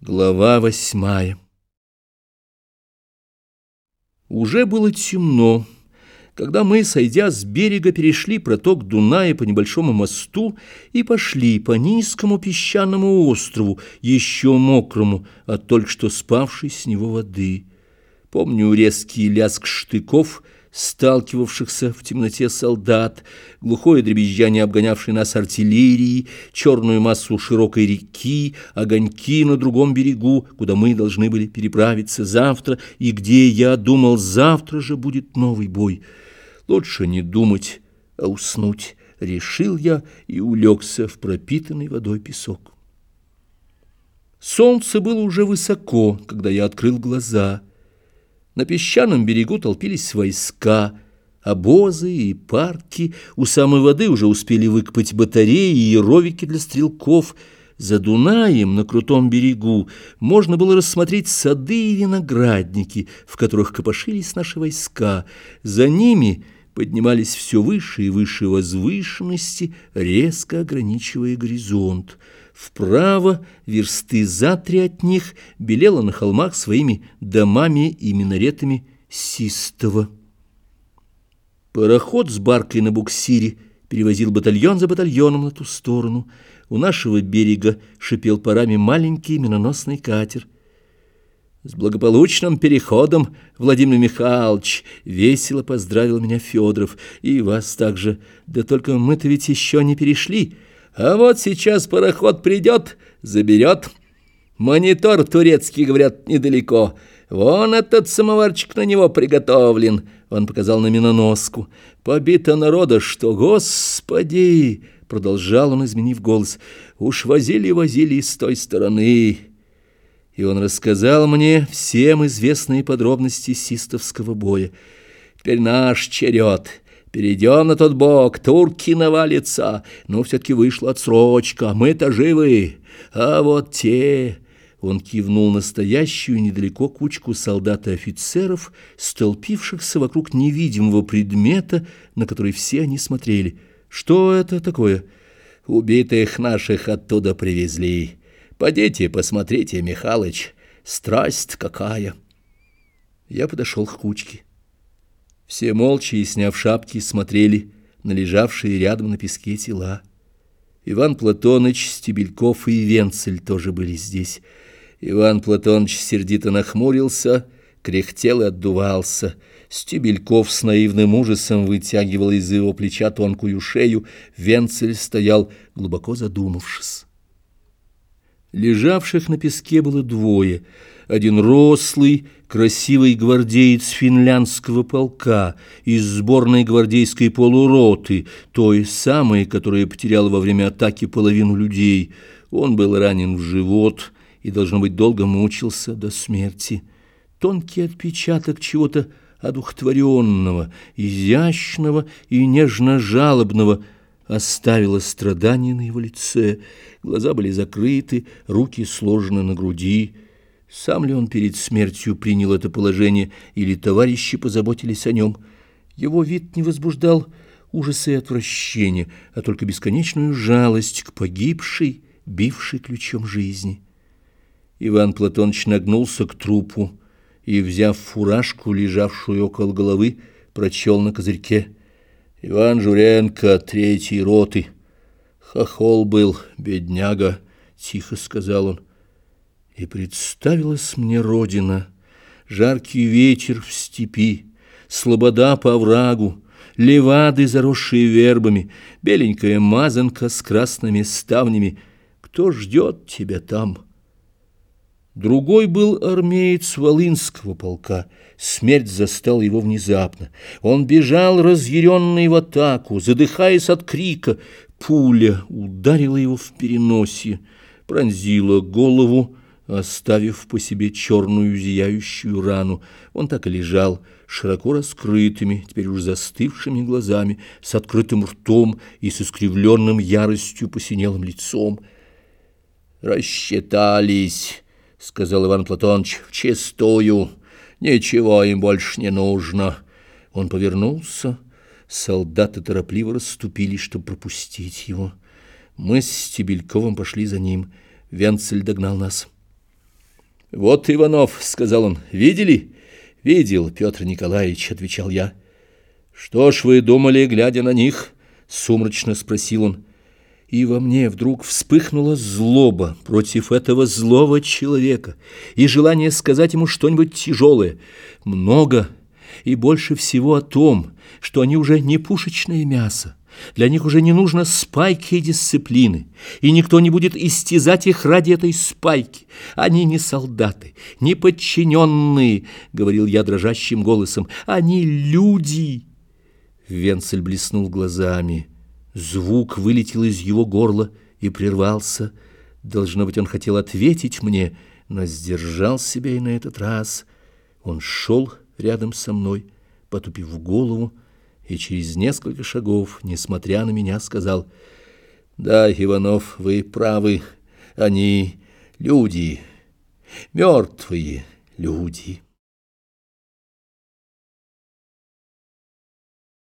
Глава восьмая Уже было темно, когда мы, сойдя с берега, перешли проток Дуная по небольшому мосту и пошли по низкому песчаному острову, еще мокрому от только что спавшей с него воды. Помню резкий лязг штыков — сталкивавшихся в темноте солдат, глухое дребезжание обгонявшей нас артиллерии, черную массу широкой реки, огоньки на другом берегу, куда мы должны были переправиться завтра, и где, я думал, завтра же будет новый бой. Лучше не думать, а уснуть, решил я и улегся в пропитанный водой песок. Солнце было уже высоко, когда я открыл глаза — на песчаном берегу толпились войска, обозы и парки. У самой воды уже успели выкопать батареи и ровики для стрелков. За Дунаем на крутом берегу можно было рассмотреть сады и виноградники, в которых копошились наши войска. За ними поднимались все выше и выше возвышенности, резко ограничивая горизонт. Вправо, версты за три от них, белела на холмах своими домами и минаретами Систова. Пароход с баркой на буксире перевозил батальон за батальоном на ту сторону. У нашего берега шипел парами маленький миноносный катер. С благополучным переходом, Владимир Михайлович, весело поздравил меня Федоров, и вас также. Да только мы-то ведь еще не перешли, — а вот сейчас пароход придет, заберет. Монитор турецкий, говорят, недалеко. Вон этот самоварчик на него приготовлен. Он показал на миноноску. Побито народа, что, господи! Продолжал он, изменив голос. Уж возили-возили с той стороны. И он рассказал мне всем известные подробности систовского боя. Теперь наш черед — Перейдем на тот бок, турки навалятся. Но все-таки вышла отсрочка, мы-то живы. А вот те... Он кивнул настоящую недалеко кучку солдат и офицеров, столпившихся вокруг невидимого предмета, на который все они смотрели. Что это такое? Убитых наших оттуда привезли. Подите, посмотрите, Михалыч, страсть какая. Я подошел к кучке. Все молча и, сняв шапки, смотрели на лежавшие рядом на песке тела. Иван Платоныч, Стебельков и Венцель тоже были здесь. Иван Платоныч сердито нахмурился, кряхтел и отдувался. Стебельков с наивным ужасом вытягивал из его плеча тонкую шею, Венцель стоял, глубоко задумавшись. Лежавших на песке было двое — один рослый, красивый гвардеец финляндского полка из сборной гвардейской полуроты, той самой, которая потеряла во время атаки половину людей. Он был ранен в живот и, должно быть, долго мучился до смерти. Тонкий отпечаток чего-то одухотворенного, изящного и нежно-жалобного оставило страдание на его лице. Глаза были закрыты, руки сложены на груди, сам ли он перед смертью принял это положение, или товарищи позаботились о нем? Его вид не возбуждал ужаса и отвращения, а только бесконечную жалость к погибшей, бившей ключом жизни. Иван Платоныч нагнулся к трупу и, взяв фуражку, лежавшую около головы, прочел на козырьке «Иван Журенко, третьей роты». «Хохол был, бедняга», — тихо сказал он. И представилась мне родина, жаркий ветер в степи, слобода по оврагу, левады, заросшие вербами, беленькая мазанка с красными ставнями. Кто ждет тебя там? Другой был армеец Волынского полка. Смерть застала его внезапно. Он бежал, разъяренный в атаку, задыхаясь от крика. Пуля ударила его в переносе, пронзила голову, оставив по себе черную зияющую рану. Он так и лежал, широко раскрытыми, теперь уже застывшими глазами, с открытым ртом и с искривленным яростью посинелым лицом. «Рассчитались», — сказал Иван Платоныч, — «вчистую, ничего им больше не нужно». Он повернулся, солдаты торопливо расступились, чтобы пропустить его. Мы с Стебельковым пошли за ним, Венцель догнал нас. «Вот Иванов», — сказал он, — «видели?» «Видел, Петр Николаевич», — отвечал я. «Что ж вы думали, глядя на них?» — сумрачно спросил он. И во мне вдруг вспыхнула злоба против этого злого человека и желание сказать ему что-нибудь тяжелое. Много и больше всего о том, что они уже не пушечное мясо. Для них уже не нужно спайки и дисциплины, и никто не будет истязать их ради этой спайки. Они не солдаты, не подчиненные, — говорил я дрожащим голосом, — они люди. Венцель блеснул глазами. Звук вылетел из его горла и прервался. Должно быть, он хотел ответить мне, но сдержал себя и на этот раз. Он шел рядом со мной, потупив голову, и через несколько шагов, несмотря на меня, сказал, «Да, Иванов, вы правы, они люди, мертвые люди».